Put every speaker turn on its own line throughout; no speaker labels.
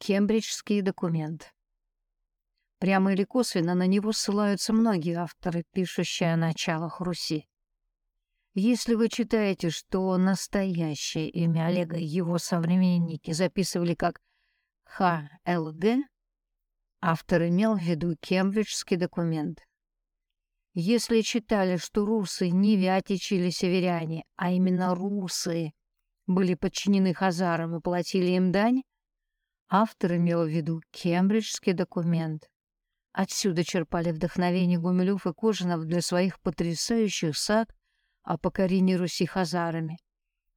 Кембриджский документ. Прямо или косвенно на него ссылаются многие авторы, пишущие о началах Руси. Если вы читаете, что настоящее имя Олега его современники записывали как ХЛГ, автор имел в виду кембриджский документ. Если читали, что русы не вятичи или северяне, а именно русы были подчинены хазарам и платили им дань, автор имел в виду кембриджский документ. Отсюда черпали вдохновение Гумилев и Кожинов для своих потрясающих саг о покорении Руси хазарами,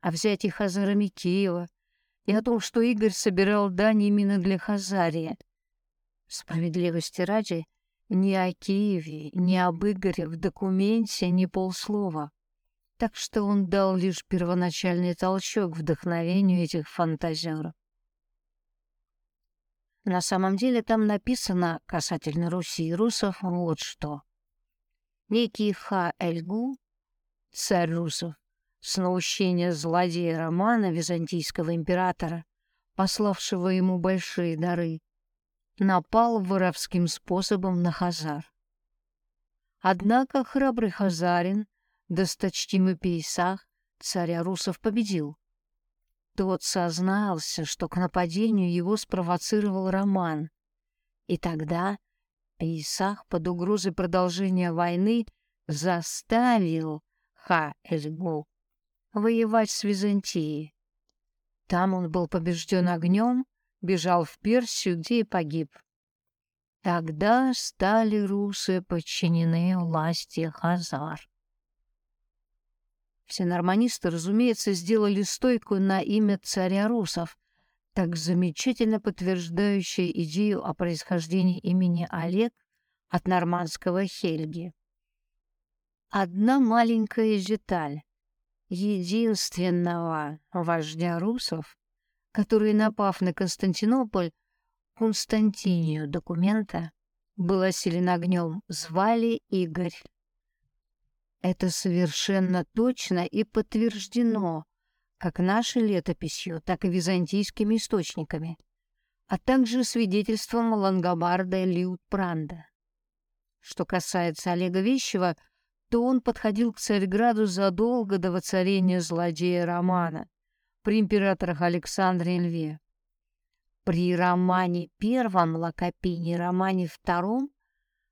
о взятии хазарами Киева и о том, что Игорь собирал дань именно для Хазарии. Справедливости ради, ни о Киеве, ни об Игоре в документе ни полслова. Так что он дал лишь первоначальный толчок вдохновению этих фантазеров. На самом деле там написано касательно Руси и русов вот что. Некий Ха-Эльгу царь русов, с наущения злодея Романа, византийского императора, пославшего ему большие дары, напал воровским способом на Хазар. Однако храбрый Хазарин, досточтимый Пейсах, царя русов победил. Тот сознался, что к нападению его спровоцировал Роман, и тогда Пейсах под угрозой продолжения войны заставил Ха-Эльгу воевать с Византией. Там он был побежден огнем, бежал в Персию, где и погиб. Тогда стали русы подчинены власти Хазар. Все норманисты, разумеется, сделали стойку на имя царя русов, так замечательно подтверждающая идею о происхождении имени Олег от нормандского Хельги. Одна маленькая деталь. Единственного вождя русов, который, напав на Константинополь, Константинию документа, был осилен огнем, звали Игорь. Это совершенно точно и подтверждено как нашей летописью, так и византийскими источниками, а также свидетельством Лангобарда Лиутпранда. Что касается Олега Вещева — то он подходил к Царьграду задолго до воцарения злодея Романа при императорах Александре и Льве. При Романе I, Лакопине, Романе II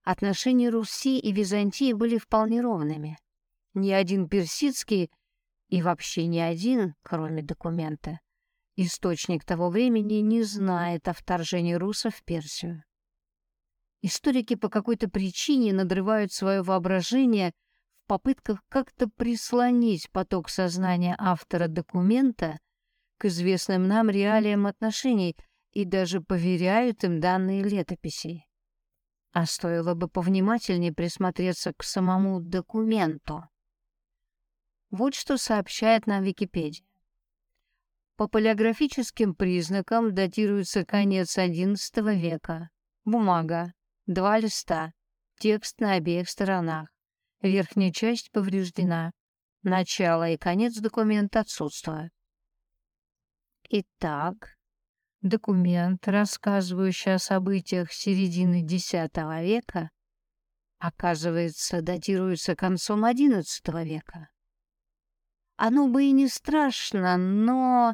отношения Руси и Византии были вполне ровными. Ни один персидский и вообще ни один, кроме документа, источник того времени не знает о вторжении русов в Персию. Историки по какой-то причине надрывают свое воображение – попытках как-то прислонить поток сознания автора документа к известным нам реалиям отношений и даже поверяют им данные летописи. А стоило бы повнимательнее присмотреться к самому документу. Вот что сообщает нам Википедия. По полиографическим признакам датируется конец XI века. Бумага, два листа, текст на обеих сторонах. Верхняя часть повреждена. Начало и конец документа отсутствуют. Итак, документ, рассказывающий о событиях середины X века, оказывается, датируется концом XI века. Оно бы и не страшно, но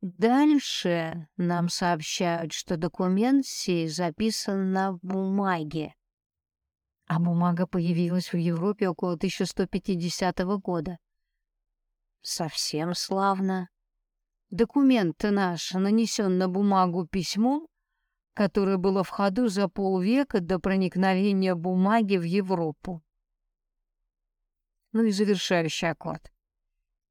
дальше нам сообщают, что документ сей записан на бумаге а бумага появилась в Европе около 1150 года. Совсем славно. Документ наш нанесен на бумагу письмом, которое было в ходу за полвека до проникновения бумаги в Европу. Ну и завершающий аккорд.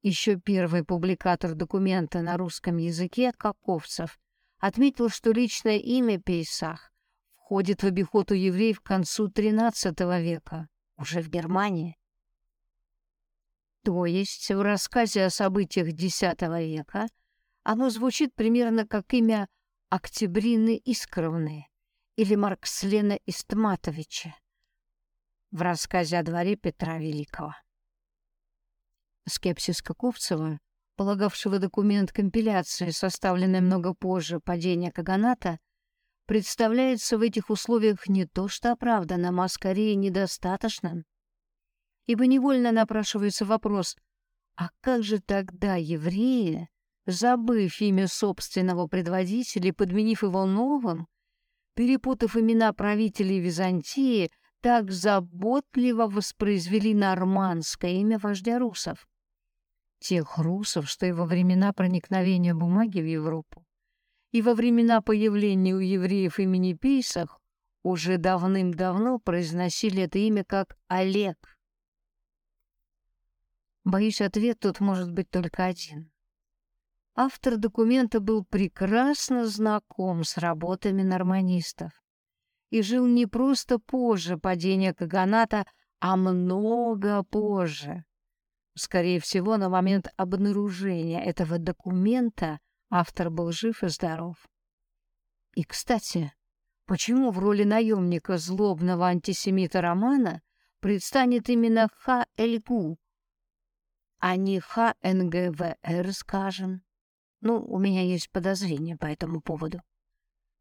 Еще первый публикатор документа на русском языке, Каковцев, отметил, что личное имя Пейсах входит в обиход у евреев к концу XIII века, уже в Германии. То есть в рассказе о событиях X века оно звучит примерно как имя Октябрины Искровны или Маркслена Истматовича в рассказе о дворе Петра Великого. Скепсис Каковцева полагавшего документ компиляции, составленный много позже падения Каганата, представляется в этих условиях не то что оправданным, а скорее недостаточным. Ибо невольно напрашивается вопрос, а как же тогда евреи, забыв имя собственного предводителя подменив его новым, перепутав имена правителей Византии, так заботливо воспроизвели нормандское имя вождя русов? Тех русов, что и во времена проникновения бумаги в Европу и во времена появления у евреев имени Пейсах уже давным-давно произносили это имя как Олег. Боюсь, ответ тут может быть только один. Автор документа был прекрасно знаком с работами норманистов и жил не просто позже падения Каганата, а много позже. Скорее всего, на момент обнаружения этого документа Автор был жив и здоров. И, кстати, почему в роли наемника злобного антисемита романа предстанет именно Ха Эльгу, а не Ха НГВР, скажем? Ну, у меня есть подозрения по этому поводу.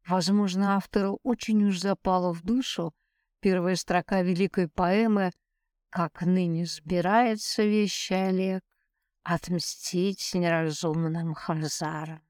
Возможно, автору очень уж запала в душу первая строка великой поэмы «Как ныне сбирается вещий Олег, отмстить неразумным хазарам.